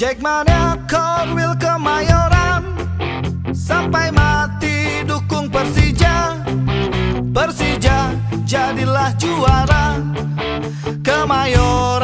Jackmania Cornwall Kemayoran Sampai mati dukung Persija. Persija jadilah juara. Kemayoran